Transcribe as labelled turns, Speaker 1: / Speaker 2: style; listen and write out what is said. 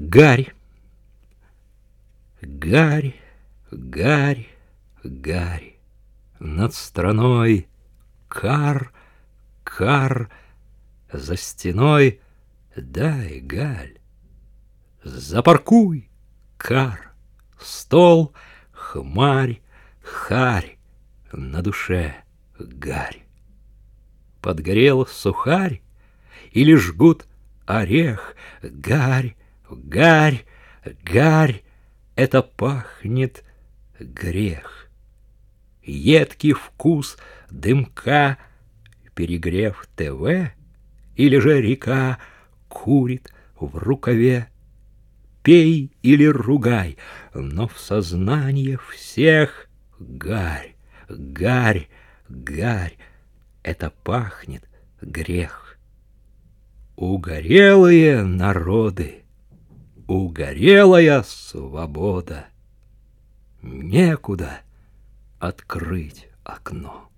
Speaker 1: Гарь, гарь, гарь, гарь, Над страной кар, кар, За стеной дай галь. Запаркуй, кар, стол, хмарь, харь, На душе гарь. Подгорел сухарь или жгут орех, гарь, гарь, гарь, это пахнет грех. Едкий вкус дымка, перегрев ТВ, или же река курит в рукаве. Пей или ругай, но в сознании всех гарь, гарь, гарь, это пахнет грех. Угорелые народы, угорелая свобода, Некуда открыть окно.